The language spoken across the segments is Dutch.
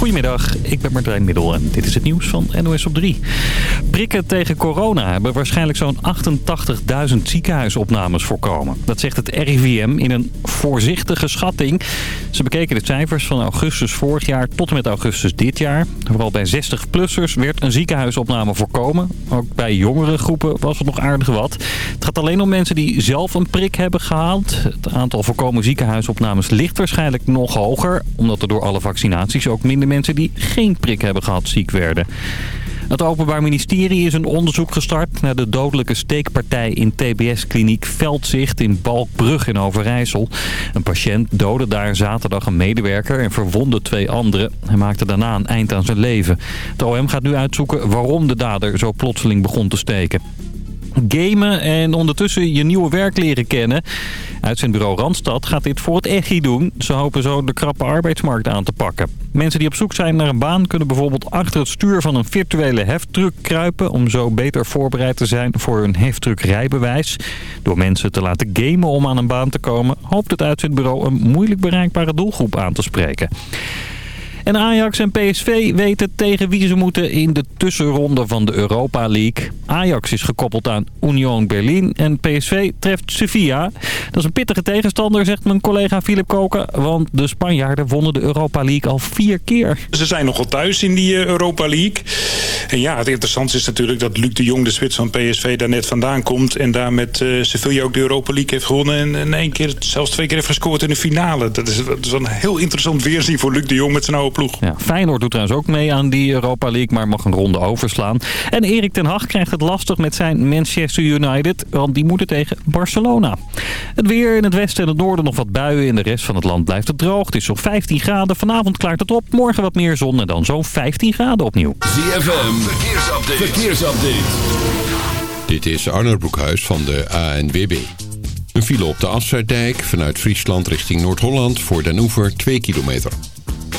Goedemiddag, ik ben Martijn Middel en dit is het nieuws van NOS op 3. Prikken tegen corona hebben waarschijnlijk zo'n 88.000 ziekenhuisopnames voorkomen. Dat zegt het RIVM in een voorzichtige schatting. Ze bekeken de cijfers van augustus vorig jaar tot en met augustus dit jaar. Vooral bij 60-plussers werd een ziekenhuisopname voorkomen. Ook bij jongere groepen was het nog aardig wat. Het gaat alleen om mensen die zelf een prik hebben gehaald. Het aantal voorkomen ziekenhuisopnames ligt waarschijnlijk nog hoger... omdat er door alle vaccinaties ook minder mensen die geen prik hebben gehad ziek werden. Het Openbaar Ministerie is een onderzoek gestart naar de dodelijke steekpartij in TBS-kliniek Veldzicht in Balkbrug in Overijssel. Een patiënt doodde daar zaterdag een medewerker en verwondde twee anderen. Hij maakte daarna een eind aan zijn leven. Het OM gaat nu uitzoeken waarom de dader zo plotseling begon te steken gamen en ondertussen je nieuwe werk leren kennen. Uitzendbureau Randstad gaat dit voor het EGI doen. Ze hopen zo de krappe arbeidsmarkt aan te pakken. Mensen die op zoek zijn naar een baan kunnen bijvoorbeeld achter het stuur van een virtuele heftruck kruipen... om zo beter voorbereid te zijn voor hun heftruckrijbewijs. Door mensen te laten gamen om aan een baan te komen... hoopt het uitzendbureau een moeilijk bereikbare doelgroep aan te spreken. En Ajax en PSV weten tegen wie ze moeten in de tussenronde van de Europa League. Ajax is gekoppeld aan Union Berlin en PSV treft Sevilla. Dat is een pittige tegenstander, zegt mijn collega Philip Koken. Want de Spanjaarden wonnen de Europa League al vier keer. Ze zijn nogal thuis in die eh, Europa League. En ja, het interessantste is natuurlijk dat Luc de Jong, de Zwitser van PSV, daar net vandaan komt. En daar met uh, Sevilla ook de Europa League heeft gewonnen. En in één keer, zelfs twee keer heeft gescoord in de finale. Dat is, dat een heel interessant weerzien voor Luc de Jong met zijn oude Ja, Feyenoord doet trouwens ook mee aan die Europa League, maar mag een ronde overslaan. En Erik ten Hag krijgt het lastig met zijn Manchester United, want die moeten tegen Barcelona. Het weer in het westen en het noorden nog wat buien. In de rest van het land blijft het droog. Het is zo'n 15 graden. Vanavond klaart het op. Morgen wat meer zon en dan zo'n 15 graden opnieuw. ZFM, verkeersupdate. verkeersupdate. Dit is Arnold Broekhuis van de ANWB. Een file op de Afsluitdijk vanuit Friesland richting Noord-Holland voor Den Oever 2 kilometer.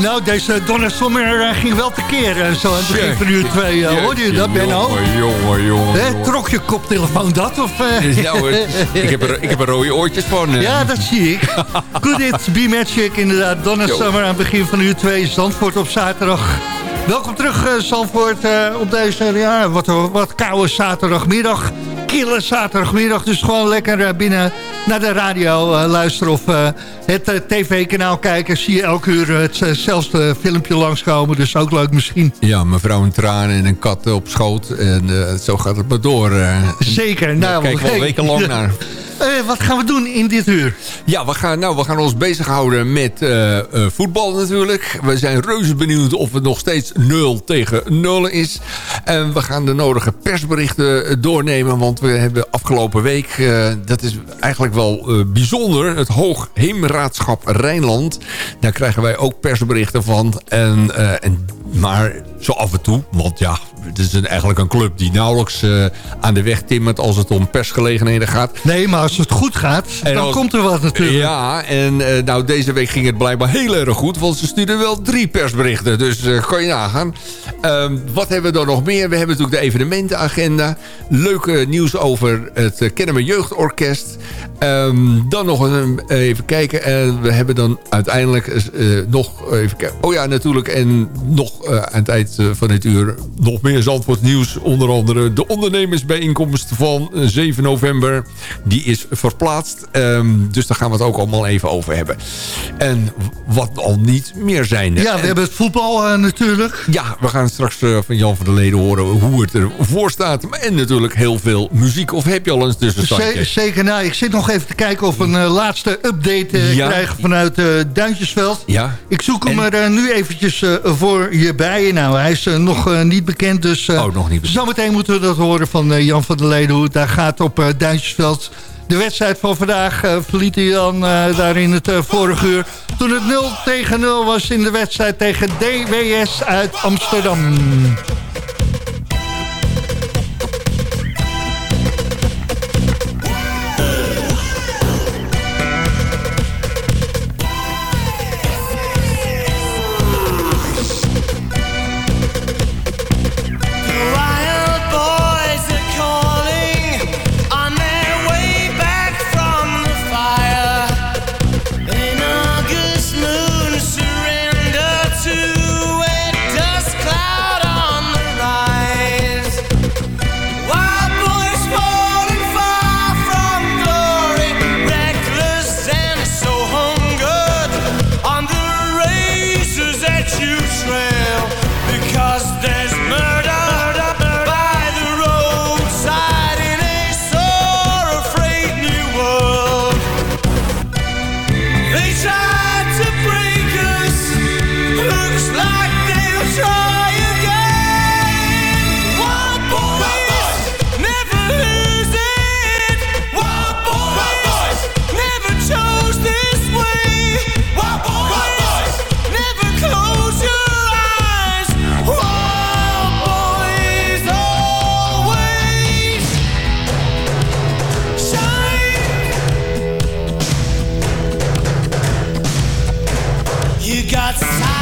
Nou, deze Donna Sommer uh, ging wel tekeer. Uh, zo aan het begin van uur twee. Uh, hoorde je dat, Benno? Jongen, jongen, jongen. Trok je koptelefoon dat? Of, nou, ik, heb er, ik heb er rode oortjes van. Ja, dat zie ik. Good It Be Magic, inderdaad. Donna Summer aan het begin van uur twee. Zandvoort op zaterdag. Welkom terug, Zandvoort, op deze ja, wat, wat koude zaterdagmiddag kille zaterdagmiddag. Dus gewoon lekker binnen naar de radio luisteren of het tv-kanaal kijken. Zie je elke uur hetzelfde filmpje langskomen. Dus ook leuk misschien. Ja, mevrouw een tranen en een kat op schoot. En zo gaat het maar door. Zeker. Nou, kijk wel wekenlang naar. Uh, wat gaan we doen in dit uur? Ja, we gaan, nou, we gaan ons bezighouden met uh, uh, voetbal natuurlijk. We zijn reuze benieuwd of het nog steeds 0 tegen 0 is. En we gaan de nodige persberichten doornemen. Want we hebben afgelopen week, dat is eigenlijk wel bijzonder... het Hoogheemraadschap Rijnland. Daar krijgen wij ook persberichten van. En, en, maar zo af en toe, want ja, het is een, eigenlijk een club die nauwelijks uh, aan de weg timmert als het om persgelegenheden gaat. Nee, maar als het goed gaat, en dan komt er wat natuurlijk. Ja, en uh, nou deze week ging het blijkbaar heel erg goed, want ze stuurden wel drie persberichten. Dus uh, kan je nagaan. Um, wat hebben we dan nog meer? We hebben natuurlijk de evenementenagenda. Leuke nieuws over het Kennemer Jeugdorkest. Um, dan nog een, even kijken. En we hebben dan uiteindelijk nog even kijken. Oh ja, natuurlijk. En nog aan het eind van het uur nog meer Zandvoort nieuws. Onder andere de ondernemersbijeenkomst van 7 november. Die is verplaatst. Um, dus daar gaan we het ook allemaal even over hebben. En wat al niet meer zijn. Ja, we hebben het voetbal uh, natuurlijk. Ja, we gaan straks uh, van Jan van der Leden horen hoe het ervoor staat. En natuurlijk heel veel muziek. Of heb je al een tussenstandje? Zeker, nou, ik zit nog even te kijken of we een uh, laatste update ja. krijgen vanuit Duintjesveld. Ja. Ik zoek hem er nu eventjes voor je bij. Nou, hij is nog niet bekend, dus oh, nog niet bekend. zometeen moeten we dat horen van Jan van der Leden hoe het daar gaat op Duintjesveld. De wedstrijd van vandaag uh, verliet hij dan uh, daar in het uh, vorige uur. Toen het 0 tegen 0 was in de wedstrijd tegen DWS uit Amsterdam. outside.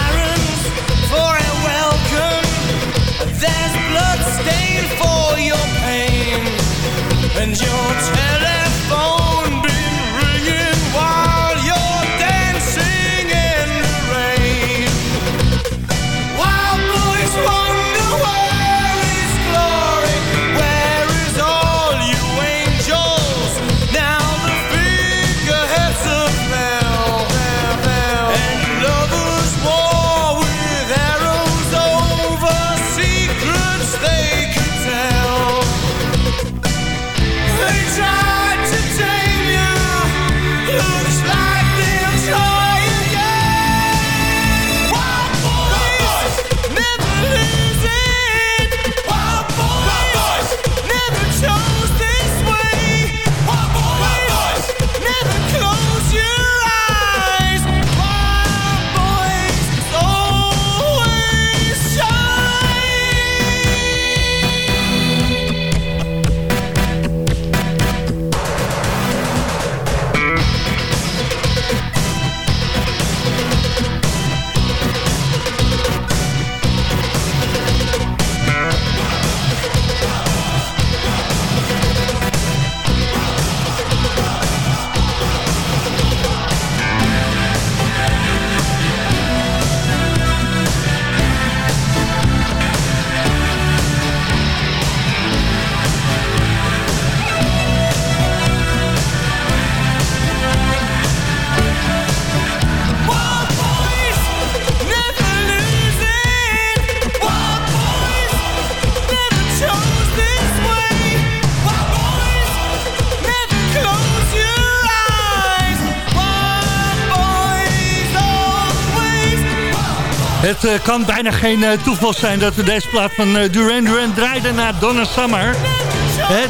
Het uh, kan bijna geen uh, toeval zijn dat we deze plaat van uh, Duran Duran draaiden naar Donna Summer.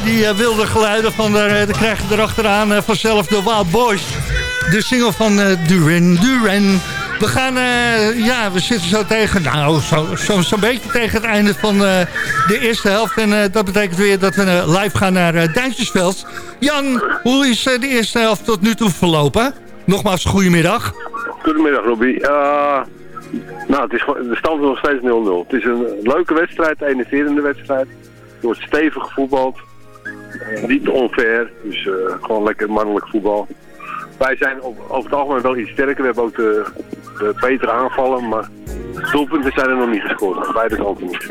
Die wilde geluiden van, de, de krijgen erachteraan vanzelf de Wild Boys. De single van Duran Duran. We gaan, ja, we zitten zo tegen, nou, zo'n zo, zo beetje tegen het einde van de eerste helft. En dat betekent weer dat we live gaan naar uh. Jan, hoe is de eerste helft tot nu toe verlopen? Nogmaals, goedemiddag. Goedemiddag, Robbie. Nou, het is, de stand is nog steeds 0-0. Het is een leuke wedstrijd, een enerverende wedstrijd. Er wordt stevig gevoetbald. Niet onfair, dus uh, gewoon lekker mannelijk voetbal. Wij zijn over het algemeen wel iets sterker. We hebben ook de, de betere aanvallen, maar doelpunten zijn er nog niet gescoord. Beide kanten niet.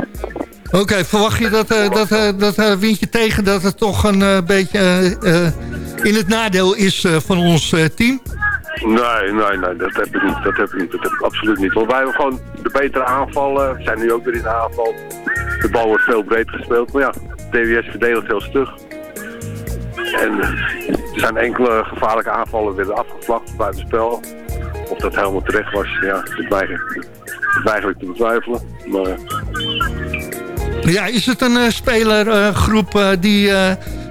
Oké, verwacht je dat, uh, dat, uh, dat windje tegen dat het toch een beetje in het nadeel is van ons team? Nee, nee, nee, dat heb ik niet. Dat heb ik niet. Dat heb ik absoluut niet. Want wij hebben gewoon de betere aanvallen. We zijn nu ook weer in de aanval. De bal wordt veel breed gespeeld. Maar ja, DWS verdedigt heel stug. En er zijn enkele gevaarlijke aanvallen weer afgevlacht buiten spel. Of dat helemaal terecht was, ja, dat is eigenlijk te betwijfelen. Maar... Ja, is het een uh, spelergroep uh, die...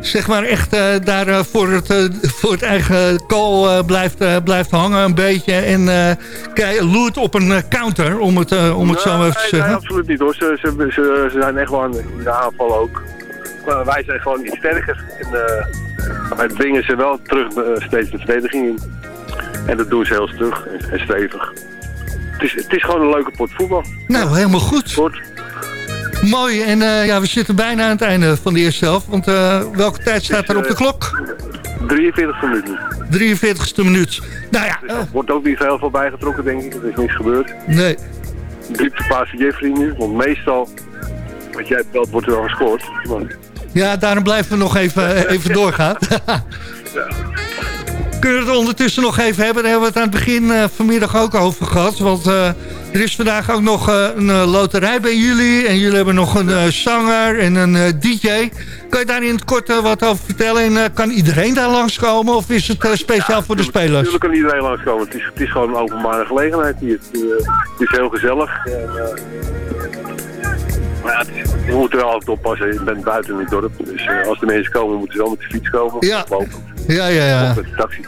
Zeg maar echt uh, daar uh, voor, het, uh, voor het eigen call blijft, blijft hangen een beetje. En loert op een counter, om het, om het zo even te zeggen. Nee, absoluut niet hoor. Ze, ze, ze, ze zijn echt gewoon in de aanval ook. Maar wij zijn gewoon iets sterker. En wij dwingen ze wel terug steeds de verdediging in. En dat doen ze heel stug en, en stevig. Het is, het is gewoon een leuke pot voetbal. Nou, helemaal goed. Sport. Mooi, en uh, ja, we zitten bijna aan het einde van de eerste helft. Want uh, welke tijd staat er op de klok? 43 minuten. 43ste minuut. Nou ja, dus er wordt ook niet heel veel bijgetrokken, denk ik. Er is niets gebeurd. Nee. Dieptepaas Jeffrey nu, want meestal, wat jij belt, wordt er al gescoord. Maar... Ja, daarom blijven we nog even, even doorgaan. ja. Kunnen we het ondertussen nog even hebben? Daar hebben we het aan het begin uh, vanmiddag ook over gehad. Want uh, er is vandaag ook nog uh, een loterij bij jullie. En jullie hebben nog een zanger en een DJ. Kan je daar in het kort wat over vertellen? En kan iedereen daar langskomen? Of is het speciaal ja, voor de spelers? Natuurlijk kan iedereen langskomen. Het is, het is gewoon een openbare gelegenheid hier. Het, het is heel gezellig. En, maar ja, het is, je moet er wel altijd oppassen. Je bent buiten in het dorp. Dus als de mensen komen, moeten ze wel met de fiets komen. Ja. Ja, ja, ja. Taxi.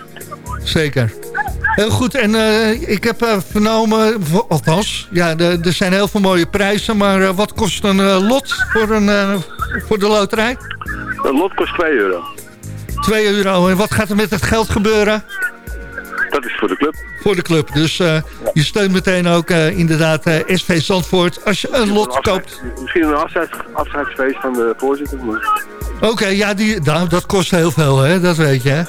Zeker. Heel goed, en uh, ik heb uh, vernomen, althans, ja, er zijn heel veel mooie prijzen, maar uh, wat kost een lot voor, een, voor de loterij? Een lot kost 2 euro. 2 euro, en wat gaat er met het geld gebeuren? Dat is voor de club. Voor de club, dus ja. je steunt meteen ook inderdaad SV Zandvoort als je een lot koopt. Misschien een afscheids, afscheidsfeest van de voorzitter. Oké, okay, ja, die, nou, dat kost heel veel, hè? dat weet je, hè?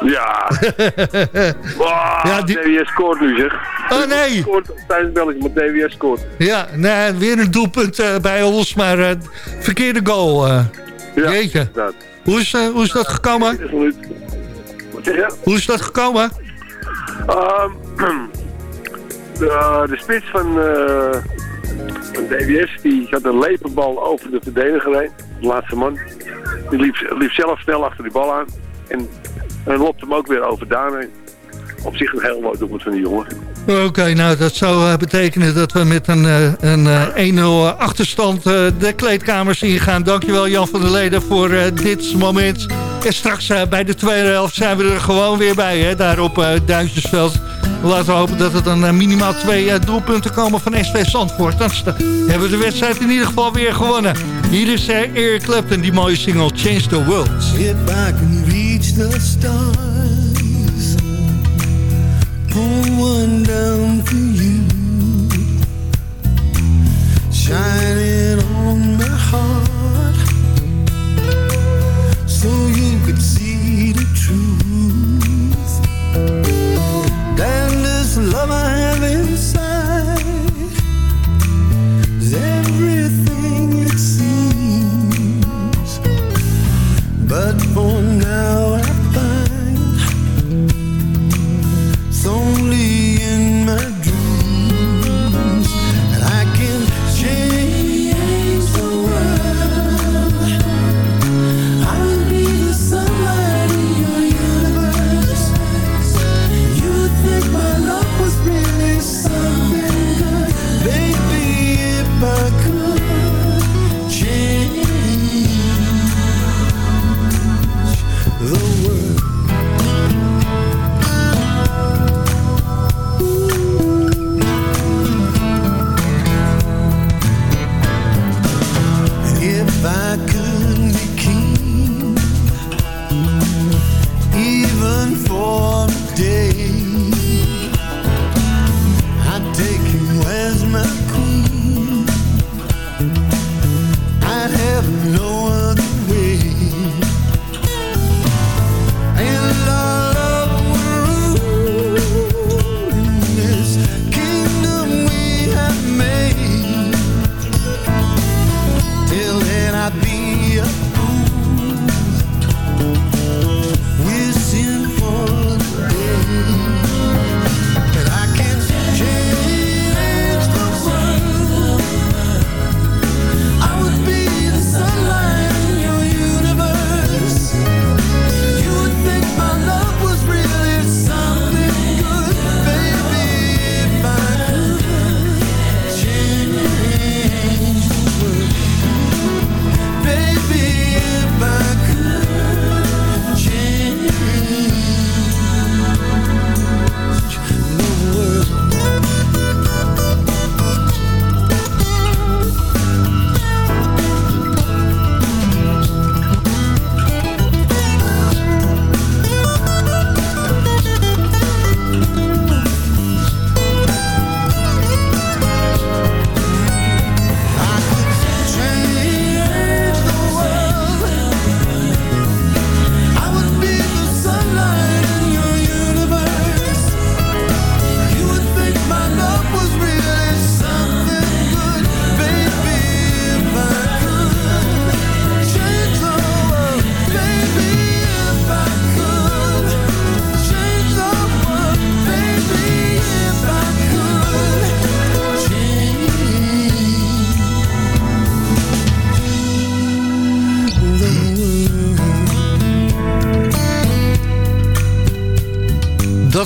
Ja. wow, ja die... DWS scoort nu zeg. Oh nee. Scoort tijdens België, maar DWS scoort. Ja, nee, weer een doelpunt bij ons, maar verkeerde goal. Ja, Jeetje. Hoe is, hoe is dat gekomen? Hoe is dat gekomen? Um, de, de spits van, van DWS, die had een lepenbal over de verdediger heen. De laatste man. Die liep, liep zelf snel achter die bal aan. En en hem ook weer over daarmee. Op zich een heel mooi doelpunt van die jongen. Oké, nou dat zou uh, betekenen dat we met een, uh, een uh, 1-0 achterstand de kleedkamers ingaan. Dankjewel Jan van der Leden voor dit moment. En straks bij de tweede helft zijn we er gewoon weer bij, hè, daar op Duitsersveld. Laten we hopen dat er dan minimaal twee doelpunten komen van SV Zandvoort. Dan hebben we de wedstrijd in ieder geval weer gewonnen. Hier is Eric Clapton, die mooie single Change the World. reach the stars. On my heart. Truth. And this love I have inside is everything it seems. But for now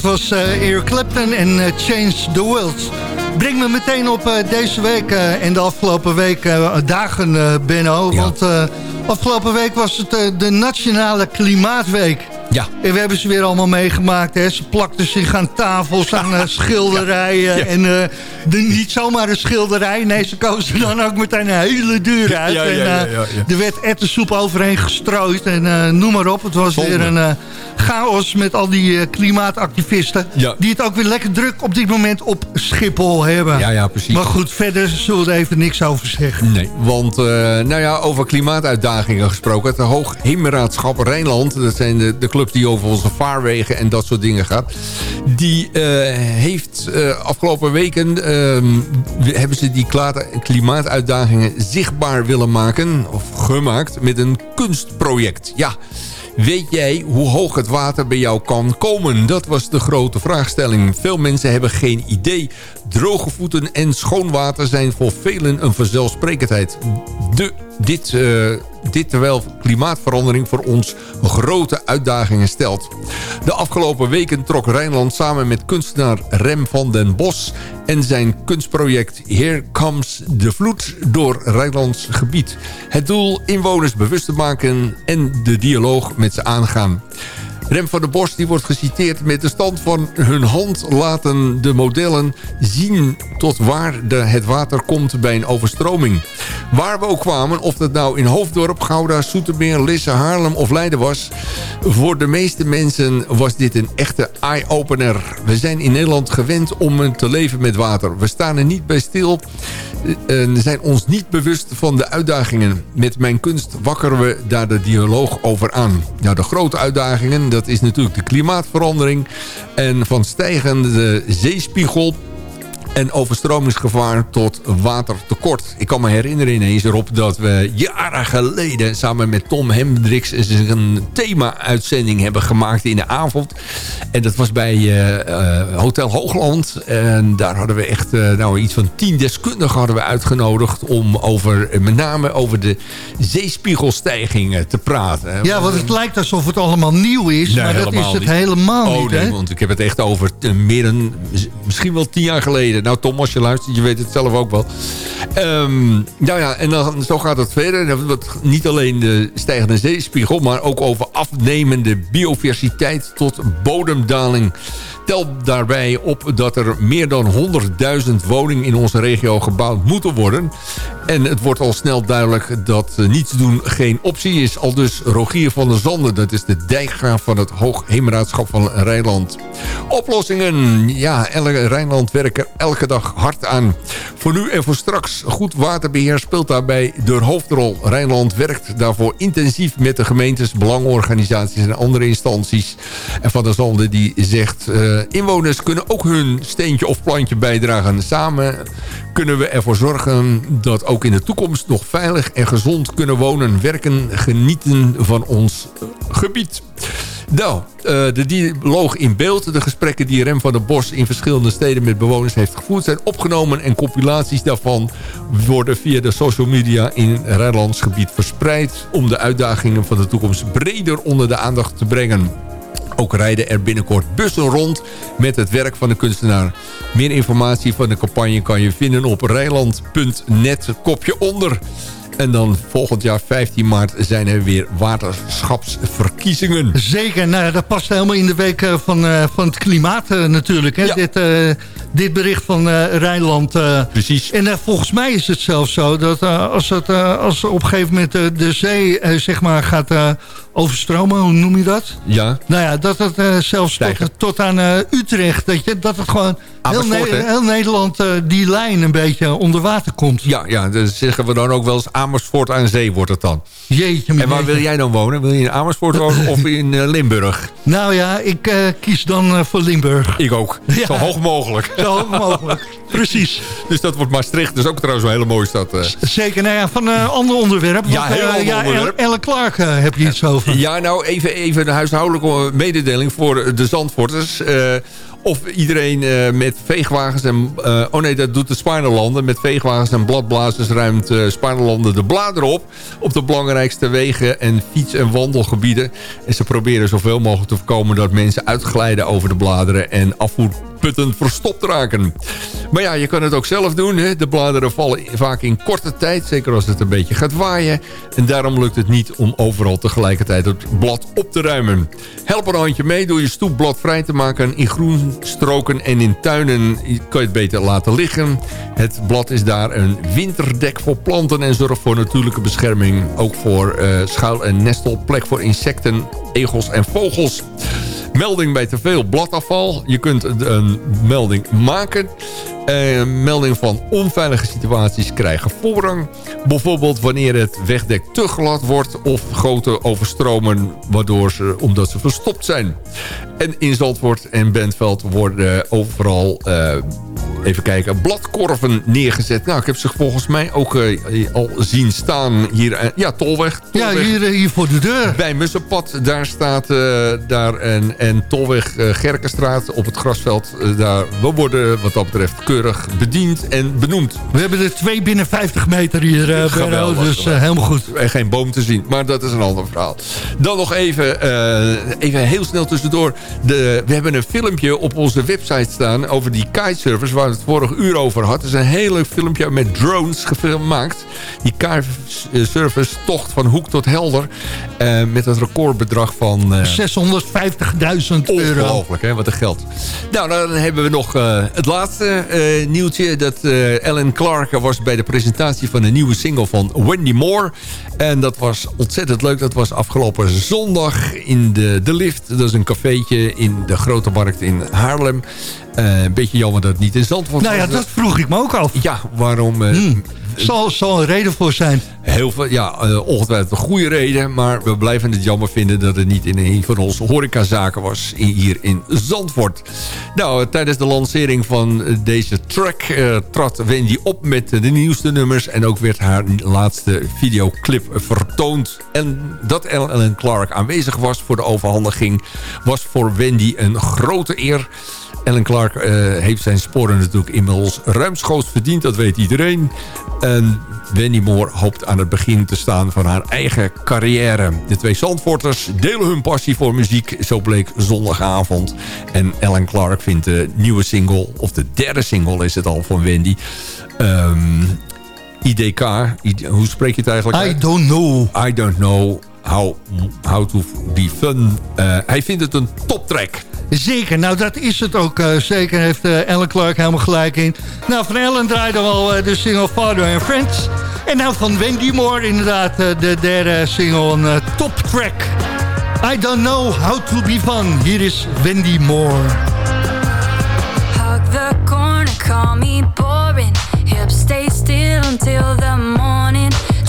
Dat was eh Eric Clapton en eh, Change the World. Breng me meteen op eh, deze week en de afgelopen week dagen, Benno. Ja. Want afgelopen week was het de Nationale Klimaatweek. Ja. En we hebben ze weer allemaal meegemaakt. Hè. Ze plakten zich aan tafels, aan eh, schilderijen. Ja. En eh, de, niet zomaar een schilderij. Nee, ze kozen dan ook meteen een hele duur uit. Ja, ja, en, ja, eh. Er werd ettensoep overheen gestrooid. En noem maar op. Het was weer een chaos met al die klimaatactivisten. Die het ook weer lekker druk op dit moment op Schiphol hebben. Ja, ja, precies. Maar goed, verder zullen we er even niks over zeggen. Nee, want nou ja, over klimaatuitdagingen gesproken. Het Hoogheemraadschap Rijnland, dat zijn de, de die over onze vaarwegen en dat soort dingen gaat. Die eh, heeft eh, afgelopen weken, ehm, hebben ze die klimaatuitdagingen zichtbaar willen maken, of gemaakt, met een kunstproject. Ja, Weet jij hoe hoog het water bij jou kan komen? Dat was de grote vraagstelling. Veel mensen hebben geen idee. Droge voeten en schoon water zijn voor velen een vanzelfsprekendheid. De, dit, eh, dit terwijl klimaatverandering voor ons grote uitdagingen stelt. De afgelopen weken trok Rijnland samen met kunstenaar Rem van den Bos... en zijn kunstproject Here Comes the Vloed door Rijnlands gebied. Het doel inwoners bewust te maken en de dialoog met ze aangaan. Rem van der Bos die wordt geciteerd met de stand van hun hand laten de modellen zien tot waar de, het water komt bij een overstroming. Waar we ook kwamen, of dat nou in Hoofddorp, Gouda, Soetermeer, Lisse, Haarlem of Leiden was. Voor de meeste mensen was dit een echte eye-opener. We zijn in Nederland gewend om te leven met water. We staan er niet bij stil en zijn ons niet bewust van de uitdagingen. Met mijn kunst wakkeren we daar de dialoog over aan. Nou, de grote uitdagingen, dat is natuurlijk de klimaatverandering... en van stijgende zeespiegel en overstromingsgevaar tot watertekort. Ik kan me herinneren ineens erop dat we jaren geleden... samen met Tom Hendricks een thema-uitzending hebben gemaakt in de avond. En dat was bij eh, eh, Hotel Hoogland. En daar hadden we echt eh, nou, iets van tien deskundigen hadden we uitgenodigd... om over, met name over de zeespiegelstijging eh, te praten. Ja, want het lijkt alsof het allemaal nieuw is, Nee, maar dat is helemaal het niet. helemaal Oh niet. nee, want ik heb het echt over eh, meer dan misschien wel tien jaar geleden. Nou Tom, als je luistert, je weet het zelf ook wel. Nou ja, en dan, zo gaat het verder. Wordt niet alleen de stijgende zeespiegel, maar ook over afnemende biodiversiteit tot bodemdaling. Tel daarbij op dat er meer dan 100.000 woningen in onze regio gebouwd moeten worden. En het wordt al snel duidelijk dat eh, niets doen geen optie is. Al dus Rogier van der Zanden, dat is de dijkgraaf van het Hoogheemraadschap van Rijnland. Oplossingen. Ja, Rijnland werken elke dag hard aan. Voor nu en voor straks. Goed waterbeheer speelt daarbij de hoofdrol. Rijnland werkt daarvoor intensief met de gemeentes, belangenorganisaties en andere instanties. En Van der Zanden die zegt... eh, inwoners kunnen ook hun steentje of plantje bijdragen. Samen kunnen we ervoor zorgen dat ook in de toekomst nog veilig en gezond kunnen wonen, werken, genieten van ons gebied. Nou, eh, de dialoog in beeld, de gesprekken die Rem van der Bos in verschillende steden met bewoners heeft gevoerd, zijn opgenomen en compilaties daarvan worden via de social media in Rijnlands gebied verspreid om de uitdagingen van de toekomst breder onder de aandacht te brengen. Ook rijden er binnenkort bussen rond met het werk van de kunstenaar. Meer informatie van de campagne kan je vinden op rijland.net, kopje onder. En dan volgend jaar 15 maart zijn er weer waterschapsverkiezingen. Zeker, nou ja, dat past helemaal in de week eh, van, eh, van het klimaat eh, natuurlijk. Hè? Ja. Dit, dit bericht van Rijnland. Precies. en volgens mij is het zelfs zo dat als, het, als op een gegeven moment de zee zeg maar gaat overstromen, hoe noem je dat? Ja, Nou ja, dat het zelfs tot, tot aan Utrecht, dat, je, dat het gewoon heel, Ne- Nederland eh, die lijn een beetje onder water komt. ja, ja, dus zeggen we dan ook wel eens Amersfoort aan zee wordt het dan. Jeetje, En waar jeetje. wil jij dan wonen? Wil je in Amersfoort wonen of in eh, Limburg? Nou ja, ik eh, kies dan voor Limburg. Ik ook. Ja. Zo hoog mogelijk. Zo hoog mogelijk. Precies. Dus dat wordt Maastricht. Dat is ook trouwens een hele mooie stad. Zeker, nou ja, van een ander onderwerp. Ja, want, heel ander ja, onderwerp. Elle Clark heb je iets over. Ja, nou even, even een huishoudelijke mededeling voor de Zandvoorters. Of iedereen eh, met veegwagens en... eh, oh nee, dat doet de Spaarnerlanden. Met veegwagens en bladblazers ruimt eh Spaarnerlanden de bladeren op... op de belangrijkste wegen en fiets- en wandelgebieden. En ze proberen zoveel mogelijk te voorkomen... dat mensen uitglijden over de bladeren en afvoerputten verstopt raken. Maar ja, je kan het ook zelf doen. Hè? De bladeren vallen vaak in korte tijd. Zeker als het een beetje gaat waaien. En daarom lukt het niet om overal tegelijkertijd het blad op te ruimen. Help een handje mee door je stoep bladvrij te maken. In groenstroken en in tuinen kan je het beter laten liggen. Het blad is daar een winterdek voor planten... en zorgt voor natuurlijke bescherming. Ook voor eh, schuil- en nestelplek voor insecten, egels en vogels. Melding bij te veel bladafval. Je kunt een melding maken. Eh, melding van onveilige situaties krijgen voorrang. Bijvoorbeeld wanneer het wegdek te glad wordt... of grote overstromen waardoor ze, omdat ze verstopt zijn. En in Zandvoort en Bentveld worden overal... eh, even kijken, bladkorven neergezet. Nou, ik heb ze volgens mij ook eh, al zien staan hier. eh, ja, Tolweg. Ja, Tolweg. hier, eh, hier voor de deur. Bij Mussenpad, daar staat eh, daar en, en Tolweg eh, Gerkenstraat op het grasveld. eh, daar, we worden wat dat betreft keurig bediend en benoemd. We hebben er twee binnen 50 meter hier, eh Geweldig, dus eh, helemaal goed. En geen boom te zien, maar dat is een ander verhaal. Dan nog even, eh, even heel snel tussendoor. De, we hebben een filmpje op onze website staan over die kitesurfers... waar het vorige uur over had. Het is een heel leuk filmpje met drones gefilmd. Die kitesurfers tocht van hoek tot helder... eh, met het recordbedrag van... eh, 650.000 euro. Ongelooflijk, hè, wat een geld. Nou, dan hebben we nog eh, het laatste eh, nieuwtje. Dat eh Ellen Clark was bij de presentatie van een nieuwe single van Wendy Moore. En dat was ontzettend leuk. Dat was afgelopen zondag in de, de Lift. Dat is een cafeetje in de Grote Markt in Haarlem. Eh, een beetje jammer dat het niet in Zandvoort Nou ja, dat vroeg ik me ook af. Ja, waarom... eh, Hmm. Zal, zal een reden voor zijn. Heel veel, ja, eh, ongetwijfeld een goede reden. Maar we blijven het jammer vinden dat het niet in een van onze horecazaken was. Hier in Zandvoort. Nou, eh, tijdens de lancering van eh, deze track eh, trad Wendy op met eh, de nieuwste nummers. En ook werd haar laatste videoclip vertoond. En dat Ellen Clark aanwezig was voor de overhandiging... was voor Wendy een grote eer. Ellen Clark eh, heeft zijn sporen natuurlijk inmiddels ruimschoots verdiend. Dat weet iedereen. En Wendy Moore hoopt aan het begin te staan van haar eigen carrière. De twee Zandvoorters delen hun passie voor muziek. Zo bleek zondagavond. En Ellen Clark vindt de nieuwe single, of de derde single is het al van Wendy... ehm, IDK, ID hoe spreek je het eigenlijk I uit? don't know. I don't know how, how to be fun. Eh, hij vindt het een toptrack. Zeker, nou dat is het ook. eh, zeker heeft eh, Ellen Clark helemaal gelijk in. Nou, van Ellen draaide al eh, de single Father and Friends. En nou van Wendy Moore inderdaad, eh, de derde single, een top track. I don't know how to be fun. Hier is Wendy Moore. Hug the corner, call me boring. Hips stay still until the morning.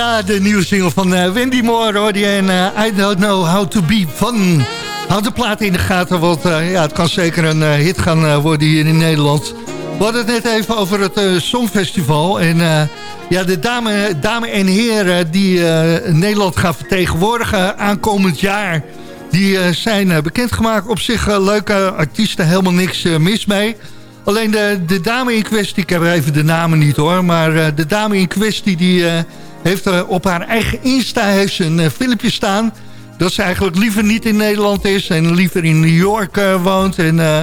Ja, de nieuwe single van eh, Wendy Moore hoor je. En eh, I don't know how to be fun. Houd de plaat in de gaten, want eh, ja, het kan zeker een hit gaan worden hier in Nederland. We hadden het net even over het Songfestival. En ja, de dame, dame en heren die Nederland gaan vertegenwoordigen aankomend jaar... die zijn bekendgemaakt. Op zich leuke artiesten, helemaal niks mis mee. Alleen de, de dame in kwestie, ik heb even de namen niet hoor... maar de dame in kwestie die heeft er op haar eigen Insta heeft ze een eh, filmpje staan... dat ze eigenlijk liever niet in Nederland is en liever in New York eh, woont... en eh,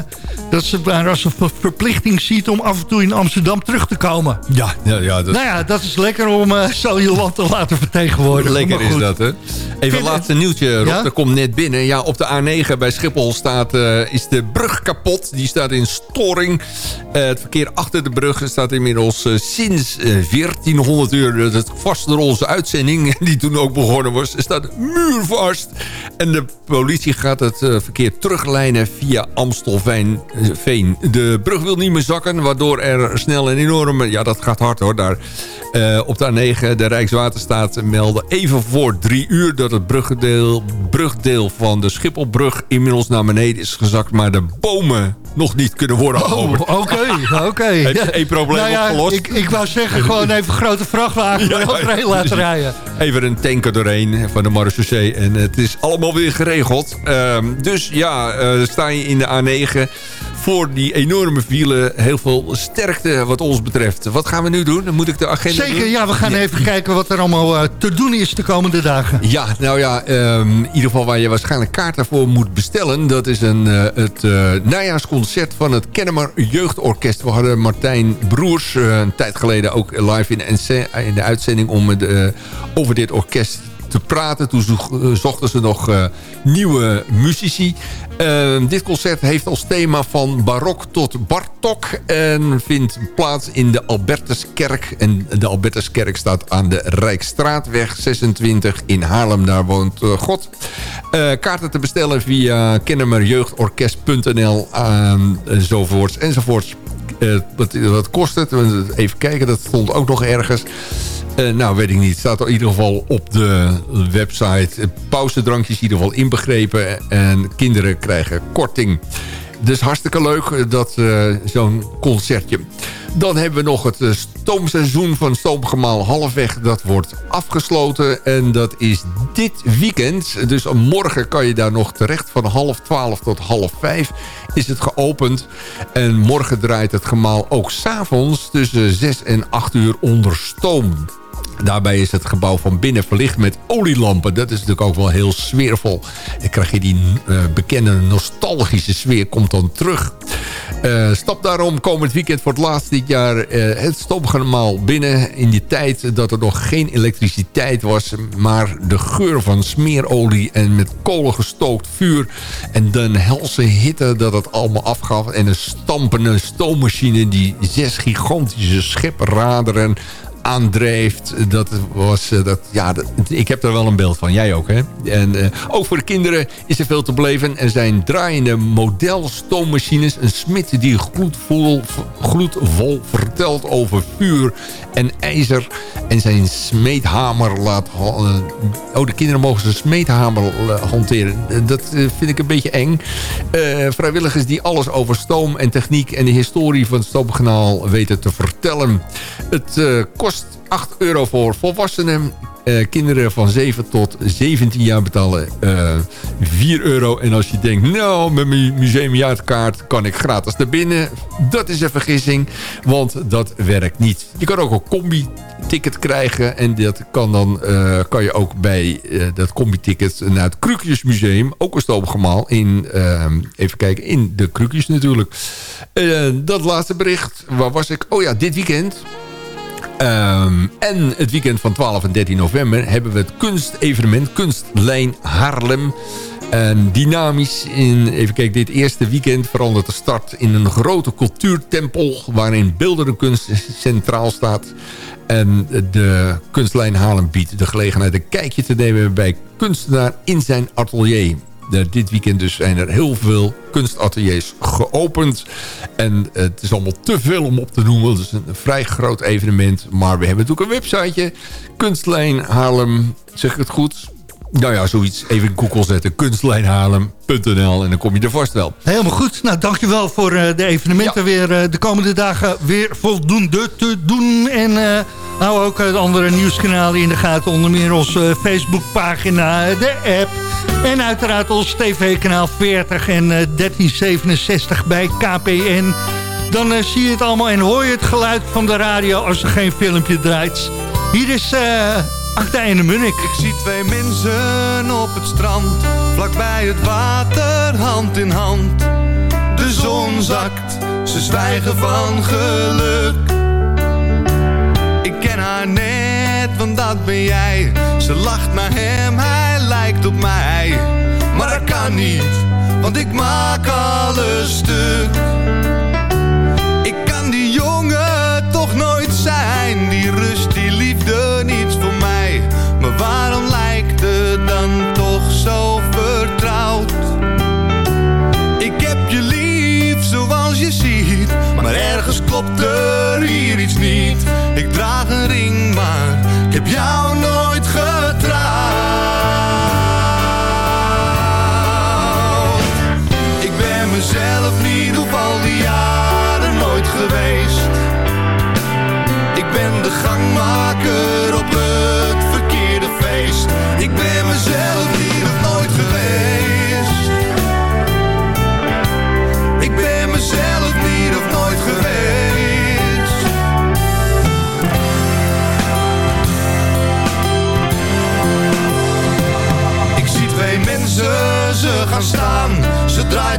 dat ze maar als een ver- verplichting ziet om af en toe in Amsterdam terug te komen. Ja, ja, ja dat, Nou ja, dat is lekker om eh, zo je land te laten vertegenwoordigen. lekker is dat, hè? Even een laatste nieuwtje, Rob. Ja? Dat komt net binnen. Ja, op de A9 bij Schiphol staat, is de brug kapot. Die staat in storing. Het verkeer achter de brug staat inmiddels sinds eh, 1400 uur... dat het vast door onze uitzending, die toen ook begonnen was... staat muurvast. En de politie gaat het eh, verkeer teruglijnen via Amstelveen. eh. De brug wil niet meer zakken, waardoor er snel en enorm... Ja, dat gaat hard hoor, daar. Eh, op de A9, de Rijkswaterstaat meldde even voor drie uur... dat het brugdeel, brugdeel van de Schipholbrug inmiddels naar beneden is gezakt... maar de bomen nog niet kunnen worden Oh, oké, oké. Heb je Ja. één probleem Nou ja, opgelost? Ik, ik wou zeggen, gewoon even grote vrachtwagen Ja, ja, laten rijden. Even een tanker doorheen van de marechaussee. En het is allemaal weer geregeld. Ehm, dus ja, eh, sta je in de A9 voor die enorme file. Heel veel sterkte wat ons betreft. Wat gaan we nu doen? Dan moet ik de agenda Zeker, doen? ja, we gaan even kijken wat er allemaal eh, te doen is de komende dagen. Ja, nou ja, ehm, in ieder geval waar je waarschijnlijk kaarten voor moet bestellen. Dat is een, eh, het eh, najaarsconcert van het Kennemer Jeugdorkest. We hadden Martijn Broers een tijd geleden ook live in in de uitzending om het, over dit orkest te praten. Toen zochten ze nog nieuwe muzici. Eh, dit concert heeft als thema van barok tot Bartok... en vindt plaats in de Albertuskerk. En de Albertuskerk staat aan de Rijkstraatweg 26 in Haarlem. Daar woont eh, God. Eh, kaarten te bestellen via kennemerjeugdorkest.nl aan enzovoorts enzovoorts. Eh, wat, wat kost het? Even kijken, dat stond ook nog ergens. Eh, nou, weet ik niet. Staat in ieder geval op de website. Eh, Pauzedrankjes in ieder geval inbegrepen. En kinderen krijgen korting. Dus hartstikke leuk, eh, dat eh, zo'n concertje. Dan hebben we nog het eh, stoomseizoen van Stoomgemaal Halfweg. Dat wordt afgesloten en dat is dit weekend. Dus morgen kan je daar nog terecht. Van half twaalf tot half vijf is het geopend. En morgen draait het gemaal ook s'avonds tussen zes en acht uur onder stoom. Daarbij is het gebouw van binnen verlicht met olielampen. Dat is natuurlijk ook wel heel sfeervol. En krijg je die eh, bekende nostalgische sfeer komt dan terug. Eh, stap daarom komend weekend voor het laatst dit jaar eh, het stoomgemaal binnen. In die tijd dat er nog geen elektriciteit was. Maar de geur van smeerolie en met kolen gestookt vuur. En de helse hitte dat het allemaal afgaf. En een stampende stoommachine die zes gigantische schepraderen aandreeft. Dat was, eh, dat, ja, ik heb er wel een beeld van. Jij ook, hè? En eh, ook voor de kinderen is er veel te beleven. Er zijn draaiende modelstoommachines. Een smid die gloedvol, gloedvol vertelt over vuur en ijzer. En zijn smeedhamer laat... eh, oh, de kinderen mogen zijn smeedhamer hanteren. Dat vind ik een beetje eng. Vrijwilligers die alles over stoom en techniek... en de historie van het stoomkanaal weten te vertellen. Het eh, kost 8 euro voor volwassenen. Eh, kinderen van 7 tot 17 jaar betalen eh 4 euro. En als je denkt, nou, met mijn museumjaarkaart kan ik gratis naar binnen. Dat is een vergissing, want dat werkt niet. Je kan ook een combi-ticket krijgen. En dat kan, dan, eh, kan je ook bij eh, dat combi-ticket naar het Krukjesmuseum. Ook een stoomgemaal in, eh, even kijken, in de Krukjes natuurlijk. Eh, dat laatste bericht, waar was ik? Oh ja, dit weekend Ehm, en het weekend van 12 en 13 november hebben we het kunstevenement Kunstlijn Haarlem. En dynamisch in, even kijken, dit eerste weekend verandert de start in een grote cultuurtempel... waarin beeldende kunst centraal staat. En de kunstlijn Haarlem biedt de gelegenheid een kijkje te nemen... bij kunstenaar in zijn atelier. Dit weekend dus zijn er heel veel kunstateliers geopend. En het is allemaal te veel om op te noemen. Het is een vrij groot evenement. Maar we hebben natuurlijk een websiteje. Kunstlijn Haarlem. Zeg ik het goed? Nou ja, zoiets. Even in Google zetten. Kunstlijnhaarlem.nl En dan kom je er vast wel. Helemaal goed. Nou, dankjewel voor eh, de evenementen. Weer eh, de komende dagen weer voldoende te doen. En eh hou ook het andere nieuwskanalen in de gaten. Onder meer onze Facebookpagina, de app. En uiteraard ons tv-kanaal 40 en eh, 1367 bij KPN. Dan zie je het allemaal en hoor je het geluid van de radio als er geen filmpje draait. Hier is eh Acta en de Munnik. Ik zie twee mensen op het strand, vlakbij het water, hand in hand. De zon zakt, ze zwijgen van geluk. Ik ken haar net, want dat ben jij. Ze lacht naar hem, hij lijkt op mij. Maar dat kan niet, want ik maak alles stuk.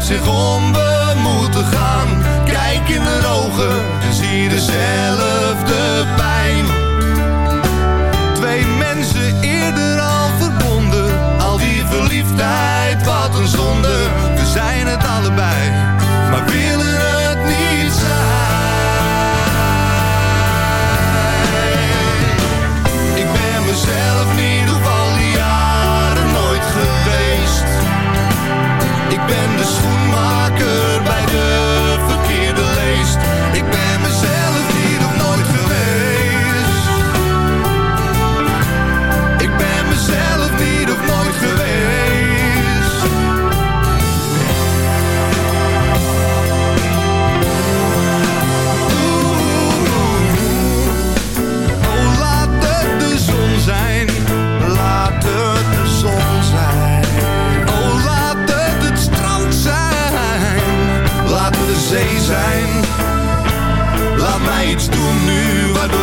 Zich om,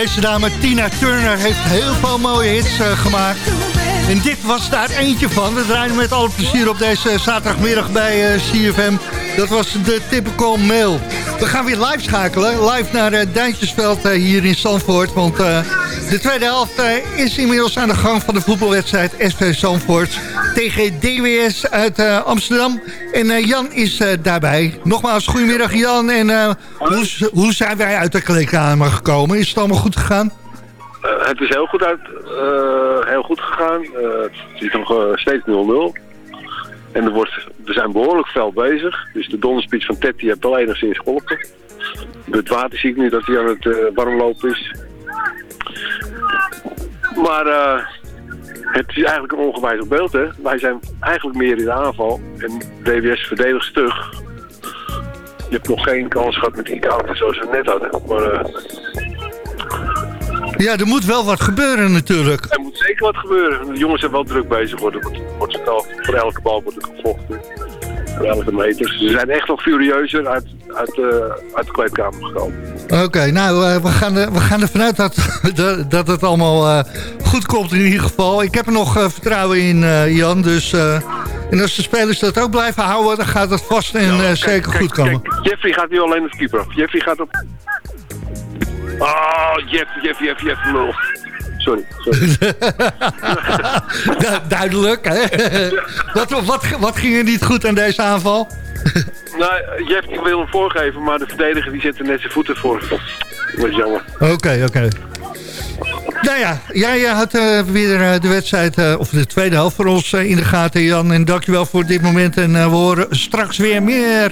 Deze dame Tina Turner heeft heel veel mooie hits eh, gemaakt. En dit was daar eentje van. We draaien met alle plezier op deze zaterdagmiddag bij eh, CFM. Dat was de typical mail. We gaan weer live schakelen. Live naar uh, Dijntjesveld hier in Zandvoort. Want de tweede helft is inmiddels aan de gang van de voetbalwedstrijd SV Zandvoort. Tegen DWS uit eh, Amsterdam. En eh, Jan is eh, daarbij. Nogmaals, goedemiddag Jan. En hoe, hoe zijn wij uit de kleedkamer gekomen? Is het allemaal goed gegaan? Het is heel goed, uit, heel goed gegaan. Het is nog steeds 0-0. En er, wordt, er zijn behoorlijk fel bezig. Dus de donderspeech van Ted die heeft wel enigszins geholpen. Het water zie ik nu dat hij aan het warmlopen is. Maar het is eigenlijk een ongewijzigd beeld. Hè? Wij zijn eigenlijk meer in de aanval. En DWS verdedigt stug. Je hebt nog geen kans gehad met die counter zoals we net hadden. Maar eh, Ja, er moet wel wat gebeuren natuurlijk. er moet zeker wat gebeuren. De jongens zijn wel druk bezig. Worden, wordt, wordt wel, voor elke bal wordt er gevochten. Voor elke meter. Ze zijn echt nog furieuzer uit, uit, eh, uit de kleedkamer gekomen. Oké, nou, eh, we, gaan er, we gaan ervan uit dat, dat, het allemaal eh, goed komt in ieder geval. Ik heb er nog vertrouwen in, Jan. Dus, en als de spelers dat ook blijven houden, dan gaat het vast en zeker goed komen. Kijk, Jeffrey gaat nu alleen op keeper. Jeffrey gaat op... Oh, Jeffrey, Jeffrey, Jeffrey, lul. Sorry, sorry. Du- duidelijk, hè? wat, wat, wat ging er niet goed aan deze aanval? nou, Jeffrey wil hem voorgeven, maar de verdediger die zet er net zijn voeten voor. Dat is jammer. Oké, oké. Nou ja, jij eh, had eh, weer eh, de wedstrijd, eh, of de tweede helft voor ons in de gaten, Jan. En dankjewel voor dit moment. En we horen straks weer meer.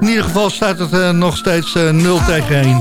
In ieder geval staat het nog steeds eh, 0 tegen 1.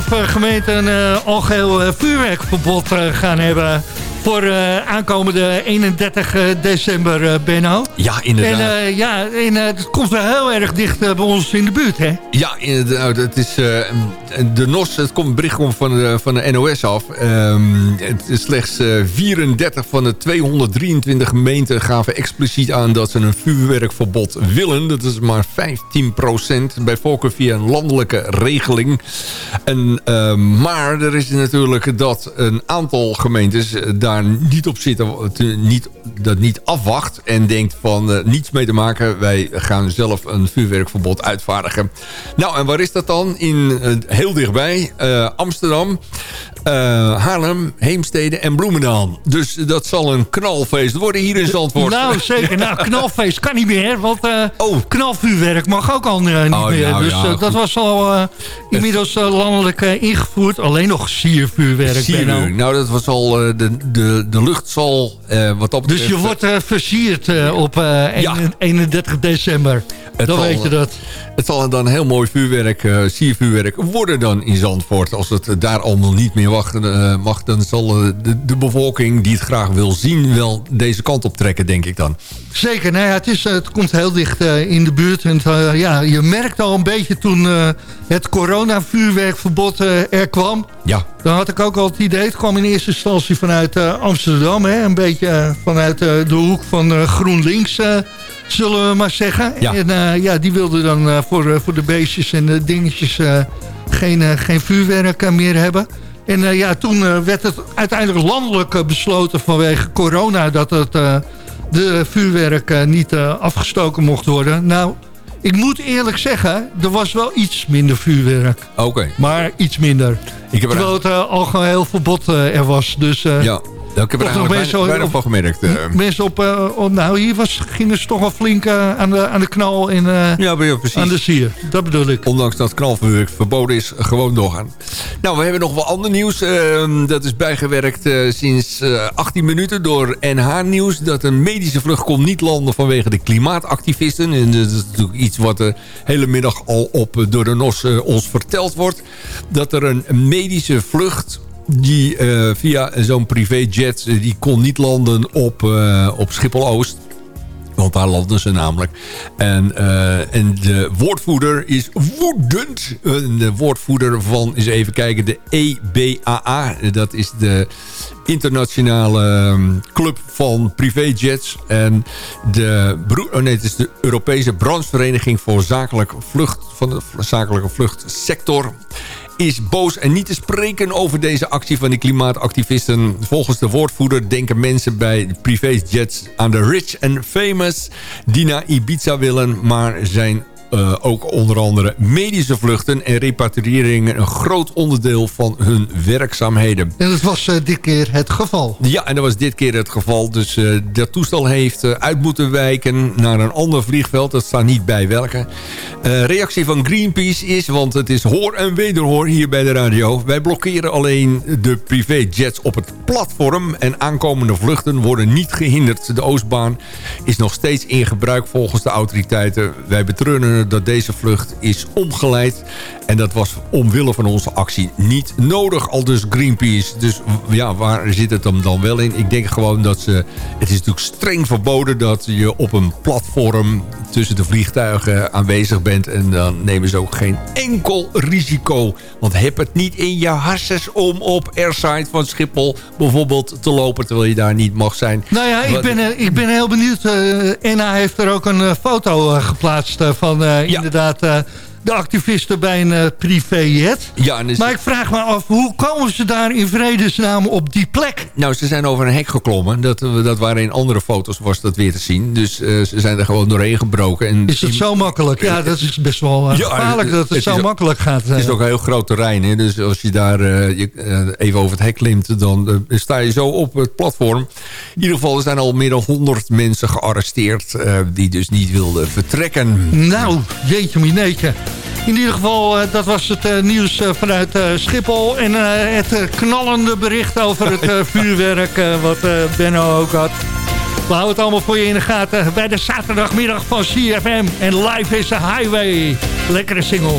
12 eh, gemeenten eh algeheel eh, vuurwerkverbod gaan hebben... voor aankomende 31 december, eh, Benno. Ja, En inderdaad. ja, en, eh, het komt wel heel erg dicht bij ons in de buurt, hè? Ja, inderdaad. Het is, de NOS, het komt, bericht komt van de, van de NOS af. Ehm, het is slechts eh, 34 van de 223 gemeenten gaven expliciet aan dat ze een vuurwerkverbod willen. Dat is maar 15% bij voorkeur via een landelijke regeling. En, ehm, maar er is natuurlijk dat een aantal gemeentes eh, daar niet op zit, te- niet, dat niet afwacht en denkt van eh, niets mee te maken. Wij gaan zelf een vuurwerkverbod uitvaardigen. Nou, en waar is dat dan? In, eh, heel dichtbij, eh, Amsterdam, eh, Haarlem, Heemstede en Bloemendaal. Dus dat zal een knalfeest worden hier in Zandvoort. Nou, zeker. Nou, knalfeest kan niet meer, want eh, knalvuurwerk mag ook al niet Oh, meer. nou, dus ja, dat goed. was al inmiddels landelijk ingevoerd. Alleen nog siervuurwerk. Siervuur. Nou, dat was al, de, de, de lucht zal wat dat betreft... Dus je wordt versierd op eh, Ja. 31 december. Het dan zal, weet je dat. Het zal dan heel mooi vuurwerk, siervuurwerk worden dan in Zandvoort. Als het daar allemaal niet meer wachten, eh, mag, dan zal eh, de, de bevolking die het graag wil zien... wel deze kant op trekken, denk ik dan. Zeker, nou ja, het, is, het komt heel dicht eh, in de buurt. En ja, je merkte al een beetje toen het coronavuurwerkverbod er kwam. Ja. Dan had ik ook al het idee, het kwam in eerste instantie vanuit Amsterdam. Hè, een beetje vanuit de hoek van GroenLinks, zullen we maar zeggen. Ja. En ja, die wilden dan voor, voor de beestjes en de dingetjes geen, eh, geen vuurwerk eh, meer hebben. En eh, ja, toen werd het uiteindelijk landelijk besloten vanwege corona... dat het, de vuurwerk niet afgestoken mocht worden. Nou, ik moet eerlijk zeggen, er was wel iets minder vuurwerk. Oké. Maar iets minder. Ik heb er Terwijl het uh, algeheel verbod uh, er was. Dus, uh, ja. Ik heb er toch nog weinig, weinig van gemerkt. Uh. Mensen op, uh, op, nou hier was, gingen ze toch wel flink uh, aan, de, aan de knal en uh, ja, precies. aan de sier. Dat bedoel ik. Ondanks dat knalvuurwerk verboden is, gewoon doorgaan. Nou, we hebben nog wel ander nieuws. Uh, dat is bijgewerkt sinds 18 minuten door NH Nieuws. Dat een medische vlucht kon niet landen vanwege de klimaatactivisten. En dat is natuurlijk iets wat de hele middag al op door de NOS ons verteld wordt. Dat er een medische vlucht die uh, via zo'n privéjet, uh, die kon niet landen op, uh, op Schiphol-Oost. Want daar landen ze namelijk. En, en de woordvoerder is woedend. de woordvoerder van, eens even kijken, de EBAA. Dat is de internationale club van privéjets. En de, oh nee, het is de Europese branchevereniging voor zakelijke vlucht, van de zakelijke vluchtsector is boos en niet te spreken over deze actie van die klimaatactivisten. Volgens de woordvoerder denken mensen bij privéjets aan de rich and famous... die naar Ibiza willen, maar zijn uh, ook onder andere medische vluchten en repatriëringen een groot onderdeel van hun werkzaamheden. En dat was uh, dit keer het geval. Ja, en dat was dit keer het geval. Dus uh, dat toestel heeft uit moeten wijken naar een ander vliegveld. Dat staat niet bij welke. reactie van Greenpeace is, want het is hoor en wederhoor hier bij de radio. Wij blokkeren alleen de privéjets op het platform en aankomende vluchten worden niet gehinderd. De Oostbaan is nog steeds in gebruik volgens de autoriteiten. Wij betreuren dat deze vlucht is omgeleid. En dat was omwille van onze actie niet nodig, al dus Greenpeace. Dus ja, waar zit het hem dan wel in? Ik denk gewoon dat ze... Het is natuurlijk streng verboden dat je op een platform tussen de vliegtuigen aanwezig bent. En dan nemen ze ook geen enkel risico. Want heb het niet in je harses om op airside van Schiphol bijvoorbeeld te lopen... terwijl je daar niet mag zijn. Nou ja, ik ben, uh, ik ben heel benieuwd. Uh, Enna heeft er ook een uh, foto geplaatst van ja. inderdaad de activisten bij een uh, privéjet. Ja, dus... Maar ik vraag me af, hoe komen ze daar in vredesnaam op die plek? Nou, ze zijn over een hek geklommen. Dat, dat waren in andere foto's was dat weer te zien. Dus uh, ze zijn er gewoon doorheen gebroken. En is het zo makkelijk? Ja, dat is best wel uh, ja, gevaarlijk dat het, het zo ook, makkelijk gaat. Het is ook een heel groot terrein. Hè? Dus als je daar je, even over het hek klimt, dan sta je zo op het platform. In ieder geval er zijn al meer dan 100 mensen gearresteerd... die dus niet wilden vertrekken. Nou, jeetje mineetje. In ieder geval, uh, dat was het uh, nieuws uh, vanuit Schiphol. En het knallende bericht over het vuurwerk wat Benno ook had. We houden het allemaal voor je in de gaten bij de zaterdagmiddag van CFM. En Live is a Highway. Lekkere single.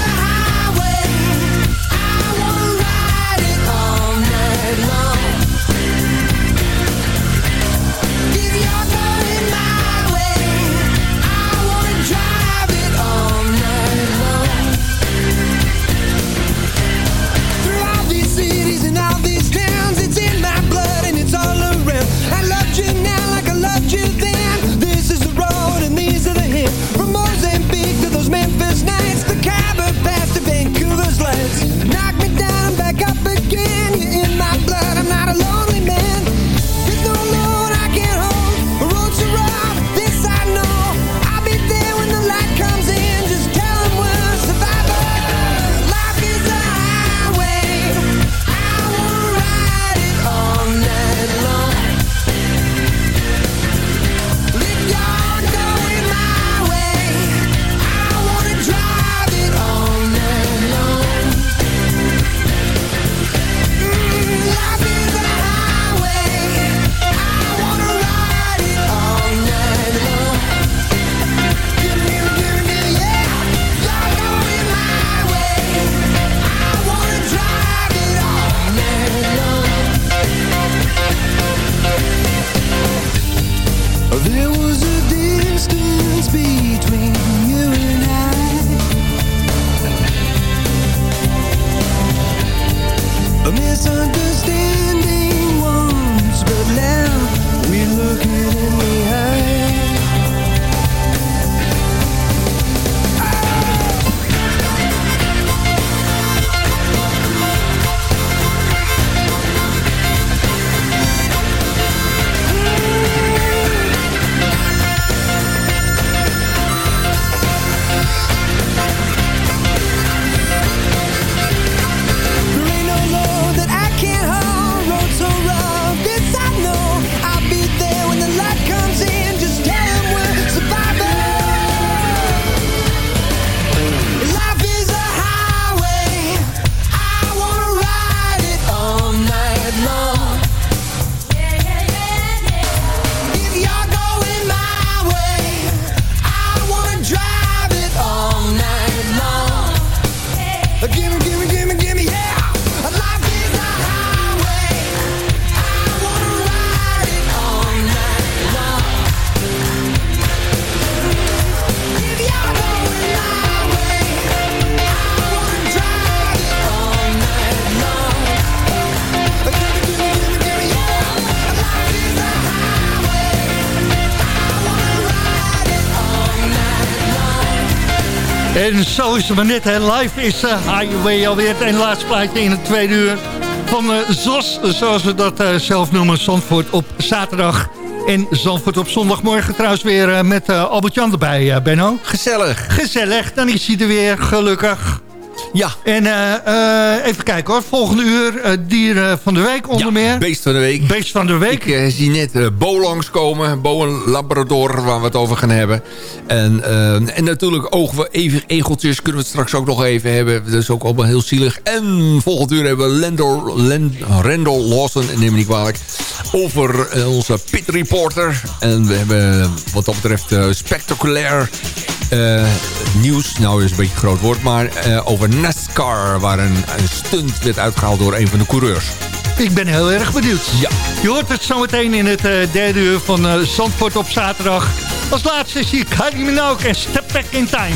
Gimme, gimme, gimme, yeah! En zo is het maar net, hè. Live is uh, Highway alweer het laatste plaatje in het tweede uur van eh ZOS, zoals we dat eh, zelf noemen, Zandvoort op zaterdag. En Zandvoort op zondagmorgen trouwens weer eh, met eh, Albert-Jan erbij, eh, Benno. Gezellig. Gezellig, dan is hij er weer, gelukkig. Ja. En eh, eh, even kijken hoor, volgende uur eh, dier van de week onder meer. Beest van de week. Beest van de week. Ik zie net Bo langskomen. Bo een Labrador, waar we het over gaan hebben. En, en natuurlijk ogen we even egeltjes. Kunnen we het straks ook nog even hebben. Dat is ook allemaal heel zielig. En volgend uur hebben we Lendor, Len, Randall Lawson, neem me niet kwalijk. Over onze pit reporter. En we hebben wat dat betreft spectaculair nieuws. Nou is een beetje een groot woord. Maar eh, over NASCAR. Waar een, een stunt werd uitgehaald door een van de coureurs. Ik ben heel erg benieuwd. Ja. Je hoort het zometeen in het eh, derde uur van eh, Zandvoort op zaterdag. Als laatste is hier Kylie Minogue en Step Back in Time.